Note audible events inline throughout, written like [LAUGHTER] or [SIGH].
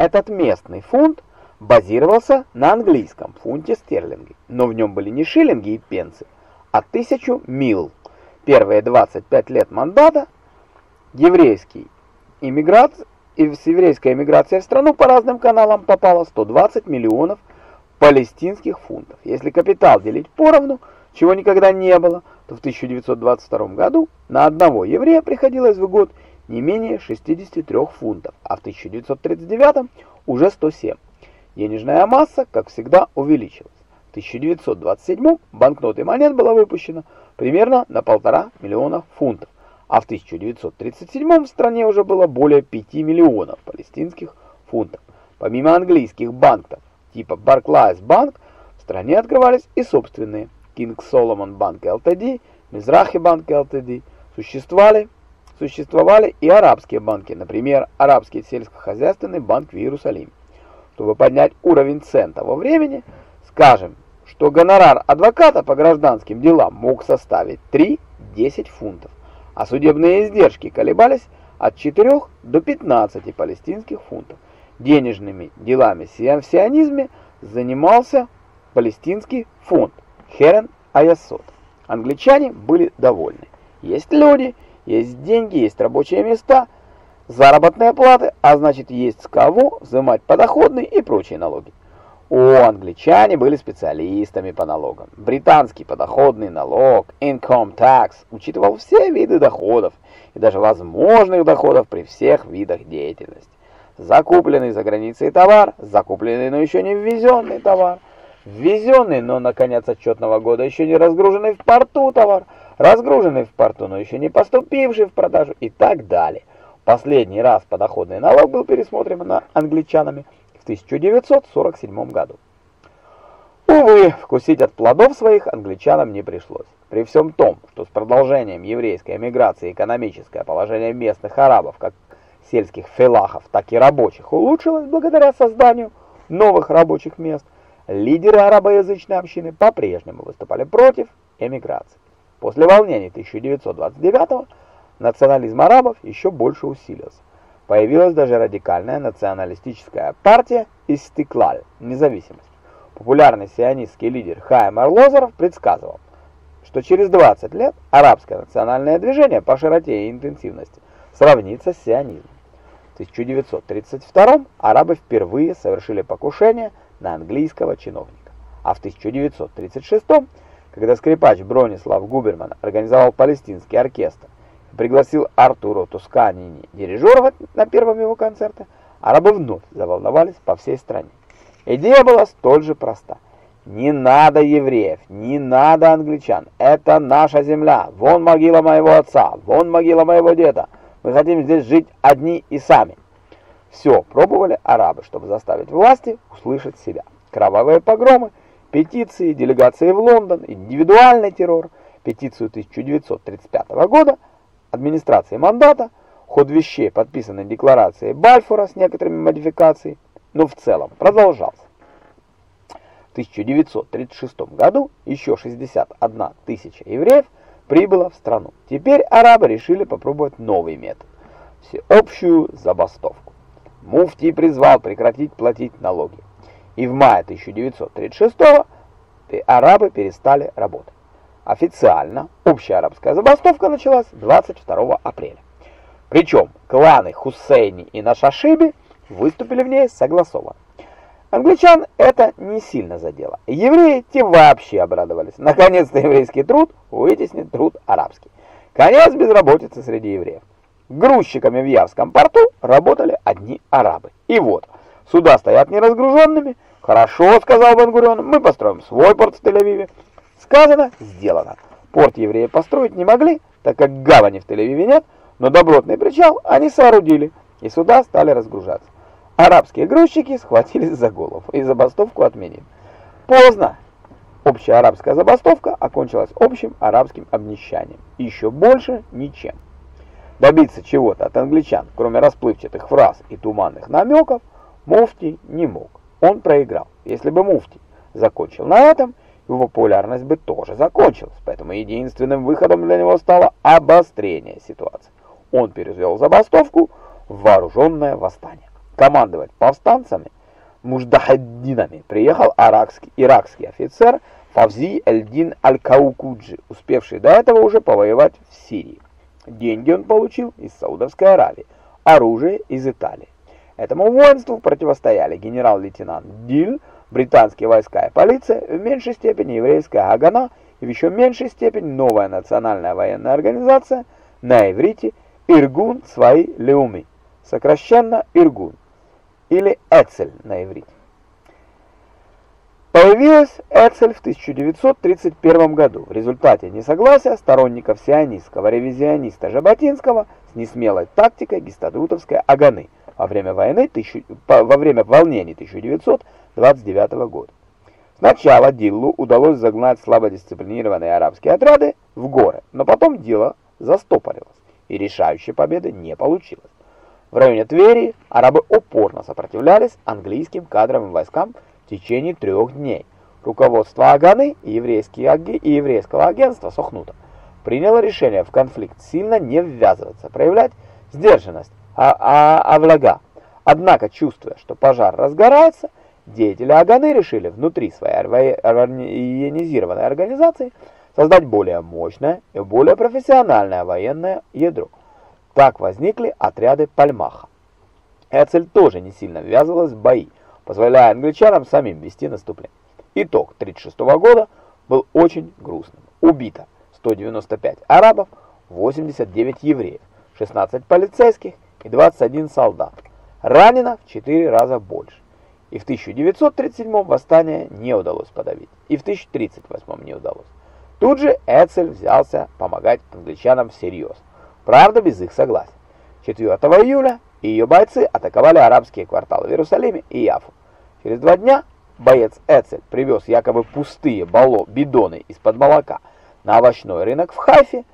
Этот местный фунт базировался на английском фунте стерлинги, но в нем были не шиллинги и пенсы, а тысячу мил. Первые 25 лет мандата еврейский иммигрант и с еврейской эмиграцией в страну по разным каналам попало 120 миллионов палестинских фунтов. Если капитал делить поровну, чего никогда не было, то в 1922 году на одного еврея приходилось в год не менее 63 фунтов, а в 1939 уже 107. Денежная масса, как всегда, увеличилась. В 1927 банкноты монет было выпущено примерно на полтора миллиона фунтов, а в 1937 в стране уже было более 5 миллионов палестинских фунтов. Помимо английских банков типа Barclays Bank, в стране открывались и собственные King Solomon Bank Ltd, Mizrahi Bank Ltd. Существовали, существовали и арабские банки, например, Арабский сельскохозяйственный банк в Иерусалиме. Чтобы поднять уровень цен того времени, скажем, что гонорар адвоката по гражданским делам мог составить 3-10 фунтов а судебные издержки колебались от 4 до 15 палестинских фунтов. Денежными делами в сионизме занимался палестинский фонд Херен Аясот. Англичане были довольны. Есть люди, есть деньги, есть рабочие места, заработные платы, а значит есть с кого взимать подоходные и прочие налоги. О, англичане были специалистами по налогам. Британский подоходный налог, income tax, учитывал все виды доходов и даже возможных доходов при всех видах деятельности. Закупленный за границей товар, закупленный, но еще не ввезенный товар, ввезенный, но на конец отчетного года еще не разгруженный в порту товар, разгруженный в порту, но еще не поступивший в продажу и так далее. Последний раз подоходный налог был пересмотрен на англичанами – в 1947 году. Увы, вкусить от плодов своих англичанам не пришлось. При всем том, что с продолжением еврейской эмиграции экономическое положение местных арабов, как сельских фелахов, так и рабочих, улучшилось благодаря созданию новых рабочих мест, лидеры арабоязычной общины по-прежнему выступали против эмиграции. После волнений 1929 национализм арабов еще больше усилился. Появилась даже радикальная националистическая партия «Истиклаль» – независимость. Популярный сионистский лидер Хайм Арлозеров предсказывал, что через 20 лет арабское национальное движение по широте и интенсивности сравнится с сионизмом. В 1932 арабы впервые совершили покушение на английского чиновника. А в 1936, когда скрипач Бронислав Губерман организовал палестинский оркестр пригласил Артуру Тусканини дирижировать на первом его концерте, арабы вновь заволновались по всей стране. Идея была столь же проста. Не надо евреев, не надо англичан. Это наша земля. Вон могила моего отца, вон могила моего деда. Мы хотим здесь жить одни и сами. Все пробовали арабы, чтобы заставить власти услышать себя. Кровавые погромы, петиции, делегации в Лондон, индивидуальный террор. Петицию 1935 года – администрации мандата, ход вещей, подписанной декларацией Бальфура с некоторыми модификациями, но в целом продолжался. В 1936 году еще 61 тысяча евреев прибыло в страну. Теперь арабы решили попробовать новый метод – всеобщую забастовку. Муфтий призвал прекратить платить налоги. И в мае 1936 арабы перестали работать. Официально общая арабская забастовка началась 22 апреля. Причем кланы Хусейни и Нашашиби выступили в ней согласованно. Англичан это не сильно задело. Евреи те вообще обрадовались. Наконец-то еврейский труд вытеснит труд арабский. Конец безработицы среди евреев. Грузчиками в Явском порту работали одни арабы. И вот, суда стоят неразгруженными. Хорошо, сказал Бен-Гурион, мы построим свой порт в Тель-Авиве. Сказано, сделано. Порт евреи построить не могли, так как гавани в Тель-Авиве нет, но добротный причал они соорудили, и суда стали разгружаться. Арабские грузчики схватились за голову и забастовку отменили. Поздно. Общая арабская забастовка окончилась общим арабским обнищанием. Еще больше ничем. Добиться чего-то от англичан, кроме расплывчатых фраз и туманных намеков, Муфти не мог. Он проиграл. Если бы Муфти закончил на этом, его популярность бы тоже закончилась, поэтому единственным выходом для него стало обострение ситуации. Он перевел забастовку в вооруженное восстание. командовать повстанцами, муждахаддинами, приехал аракский, иракский офицер Фавзи Эльдин Аль-Каукуджи, успевший до этого уже повоевать в Сирии. Деньги он получил из Саудовской Аравии, оружие из Италии. Этому воинству противостояли генерал-лейтенант Диль, британские войска и полиция, в меньшей степени еврейская Агана и в еще меньшей степени новая национальная военная организация на иврите Иргун Свои Леуми, сокращенно Иргун, или Эцель на иврите. Появилась Эцель в 1931 году в результате несогласия сторонников сионистского ревизиониста Жаботинского с несмелой тактикой гестадутовской Аганы – во время войны, во время волнений 1929 года. Сначала Диллу удалось загнать слабодисциплинированные арабские отряды в горы, но потом дело застопорилось, и решающей победы не получилось. В районе Твери арабы упорно сопротивлялись английским кадровым войскам в течение трех дней. Руководство Аганы и, и еврейского агентства Сохнута приняло решение в конфликт сильно не ввязываться, проявлять сдержанность, а, а, а влага. Однако, чувствуя, что пожар разгорается, деятели Аганы решили внутри своей военизированной организации создать более мощное и более профессиональное военное ядро. Так возникли отряды Пальмаха. Эцель тоже не сильно ввязывалась в бои, позволяя англичанам самим вести наступление. Итог 1936 года был очень грустным. Убито 195 арабов, 89 евреев, 16 полицейских и 21 солдат. Ранено в 4 раза больше. И в 1937 восстание не удалось подавить. И в 1038 не удалось. Тут же Эцель взялся помогать англичанам всерьез. Правда, без их согласия. 4 июля ее бойцы атаковали арабские кварталы в Иерусалиме и Яфу. Через два дня боец Эцель привез якобы пустые бало бидоны из-под молока на овощной рынок в Хайфе.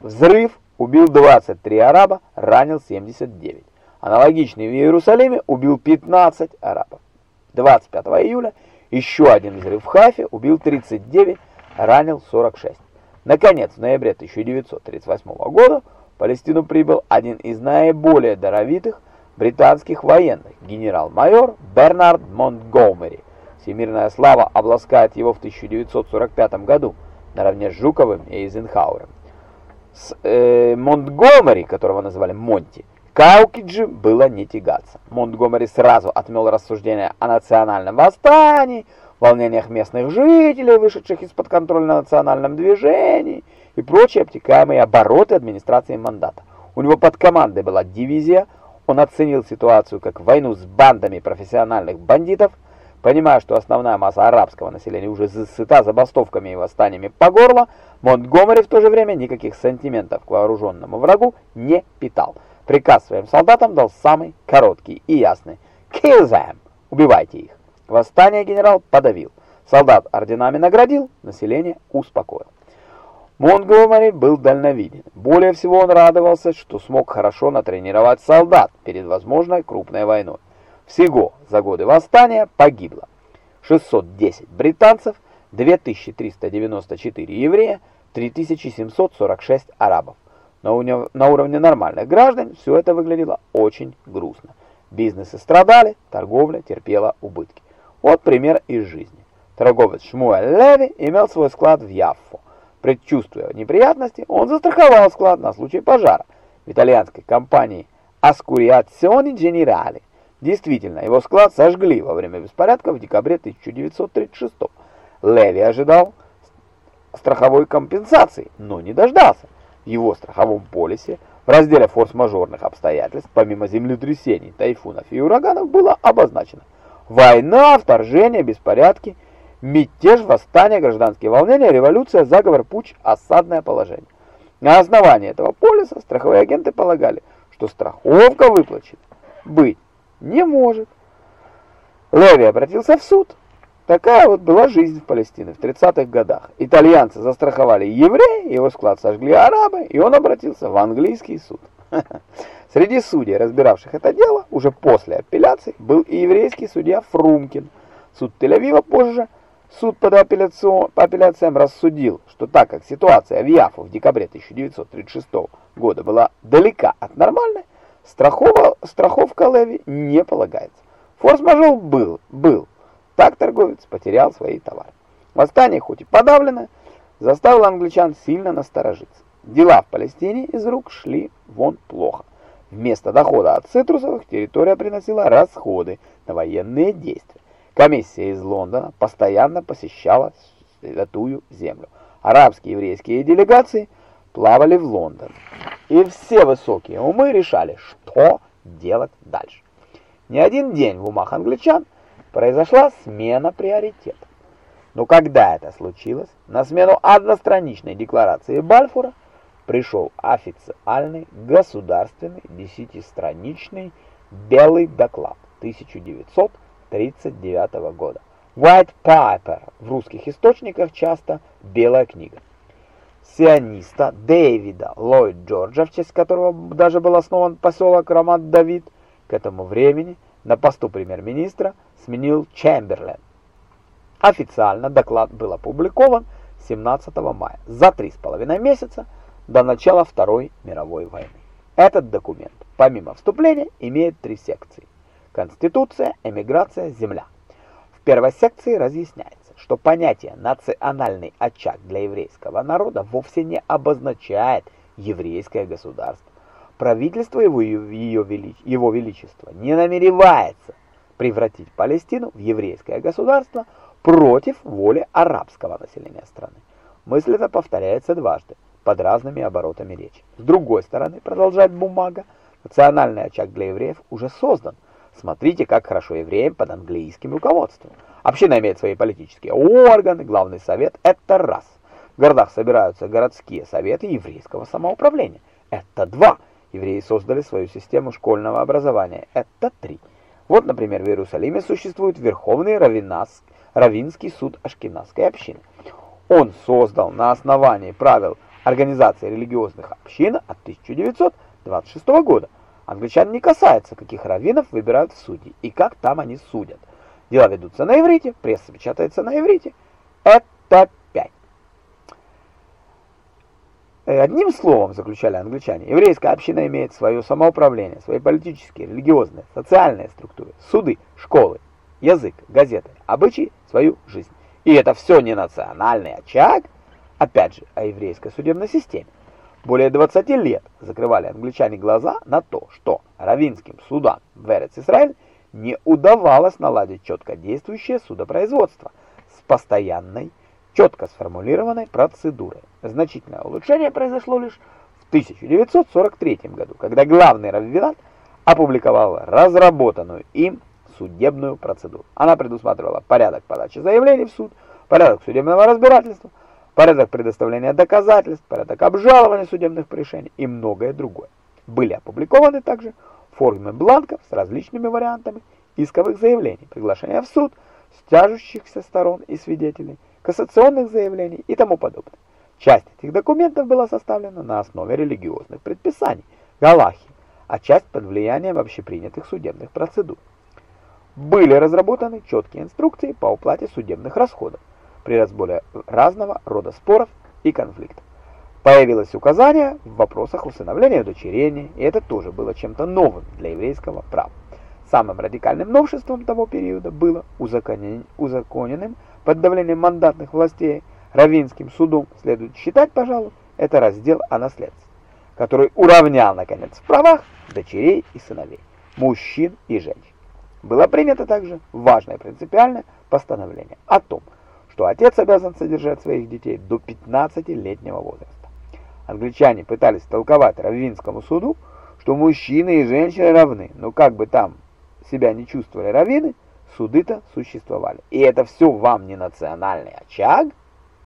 Взрыв убил 23 араба, ранил 79. Аналогичный в Иерусалиме убил 15 арабов. 25 июля еще один взрыв в Хафе убил 39, ранил 46. Наконец, в ноябре 1938 года в Палестину прибыл один из наиболее даровитых британских военных, генерал-майор Бернард Монтгомери. Всемирная слава обласкает его в 1945 году наравне с Жуковым и Эйзенхауэром с э, Монтгомери, которого называли Монти, Каукиджи было не тягаться. Монтгомери сразу отмел рассуждения о национальном восстании, волнениях местных жителей, вышедших из-под контроля на национальном движении и прочие обтекаемые обороты администрации мандата. У него под командой была дивизия, он оценил ситуацию как войну с бандами профессиональных бандитов, Понимая, что основная масса арабского населения уже сыта забастовками и восстаниями по горло, Монтгомери в то же время никаких сантиментов к вооруженному врагу не питал. Приказ своим солдатам дал самый короткий и ясный «Kill them!» «Убивайте их!» Восстание генерал подавил. Солдат орденами наградил, население успокоил. Монтгомери был дальновиден. Более всего он радовался, что смог хорошо натренировать солдат перед возможной крупной войной. Всего за годы восстания погибло 610 британцев, 2394 еврея, 3746 арабов. На, на уровне нормальных граждан все это выглядело очень грустно. Бизнесы страдали, торговля терпела убытки. Вот пример из жизни. Торговец Шмуэль Леви имел свой склад в Яффо. Предчувствуя неприятности, он застраховал склад на случай пожара в итальянской компании Ascuriazioni Generali. Действительно, его склад сожгли во время беспорядков в декабре 1936 -го. Леви ожидал страховой компенсации, но не дождался. В его страховом полисе в разделе форс-мажорных обстоятельств, помимо землетрясений, тайфунов и ураганов, было обозначено война, вторжение, беспорядки, мятеж, восстание, гражданские волнения, революция, заговор, путч, осадное положение. На основании этого полиса страховые агенты полагали, что страховка выплачет быть не может. Леви обратился в суд. Такая вот была жизнь в Палестине в 30-х годах. Итальянцы застраховали еврея, его склад сожгли арабы, и он обратился в английский суд. [LAUGHS] Среди судей, разбиравших это дело, уже после апелляции, был и еврейский судья Фрумкин. Суд Тель-Авива позже, суд под апелляцион, по апелляциям рассудил, что так как ситуация в Яфу в декабре 1936 года была далека от нормальной, Страхова, страховка Леви не полагается. Форс-мажор был, был. Так торговец потерял свои товары. Восстание, хоть и подавлено, заставило англичан сильно насторожиться. Дела в Палестине из рук шли вон плохо. Вместо дохода от цитрусовых территория приносила расходы на военные действия. Комиссия из Лондона постоянно посещала Святую Землю. Арабские и еврейские делегации плавали в Лондон. И все высокие умы решали, что делать дальше. Не один день в умах англичан произошла смена приоритетов. Но когда это случилось, на смену одностраничной декларации Бальфура пришел официальный государственный десятистраничный белый доклад 1939 года. White Paper в русских источниках часто «белая книга». Сиониста Дэвида Ллойд Джорджа, в честь которого даже был основан поселок Рамат-Давид, к этому времени на посту премьер-министра сменил Чемберлен. Официально доклад был опубликован 17 мая, за три с половиной месяца до начала Второй мировой войны. Этот документ, помимо вступления, имеет три секции. Конституция, эмиграция, земля. В первой секции разъясняется, что понятие «национальный очаг» для еврейского народа вовсе не обозначает еврейское государство. Правительство его, ее его величества не намеревается превратить Палестину в еврейское государство против воли арабского населения страны. Мысль эта повторяется дважды под разными оборотами речи. С другой стороны, продолжает бумага, национальный очаг для евреев уже создан. Смотрите, как хорошо евреям под английским руководством. Община имеет свои политические органы, главный совет – это раз. В городах собираются городские советы еврейского самоуправления – это два. Евреи создали свою систему школьного образования – это три. Вот, например, в Иерусалиме существует Верховный Равинас, Равинский суд Ашкеназской общины. Он создал на основании правил Организации религиозных общин от 1926 года. Англичан не касается, каких раввинов выбирают в судьи и как там они судят. Дела ведутся на иврите, пресса печатается на иврите. Это пять. Э, одним словом, заключали англичане, еврейская община имеет свое самоуправление, свои политические, религиозные, социальные структуры, суды, школы, язык, газеты, обычаи, свою жизнь. И это все не национальный очаг, Опять же, о еврейской судебной системе. Более 20 лет закрывали англичане глаза на то, что равинским судам в Эрец-Исраэль не удавалось наладить четко действующее судопроизводство с постоянной, четко сформулированной процедурой. Значительное улучшение произошло лишь в 1943 году, когда главный раввинат опубликовал разработанную им судебную процедуру. Она предусматривала порядок подачи заявлений в суд, порядок судебного разбирательства, порядок предоставления доказательств, порядок обжалования судебных решений и многое другое. Были опубликованы также формы бланков с различными вариантами исковых заявлений, приглашения в суд, стяжущихся сторон и свидетелей, кассационных заявлений и тому подобное. Часть этих документов была составлена на основе религиозных предписаний, галахи, а часть под влиянием общепринятых судебных процедур. Были разработаны четкие инструкции по уплате судебных расходов, при разборе разного рода споров и конфликтов. Появилось указание в вопросах усыновления и удочерения, и это тоже было чем-то новым для еврейского права. Самым радикальным новшеством того периода было узаконен... узаконенным под давлением мандатных властей Равинским судом, следует считать, пожалуй, это раздел о наследстве, который уравнял, наконец, в правах дочерей и сыновей, мужчин и женщин. Было принято также важное принципиальное постановление о том, что отец обязан содержать своих детей до 15-летнего возраста. Англичане пытались толковать Раввинскому суду, что мужчины и женщины равны, но как бы там себя не чувствовали раввины, суды-то существовали. И это все вам не национальный очаг –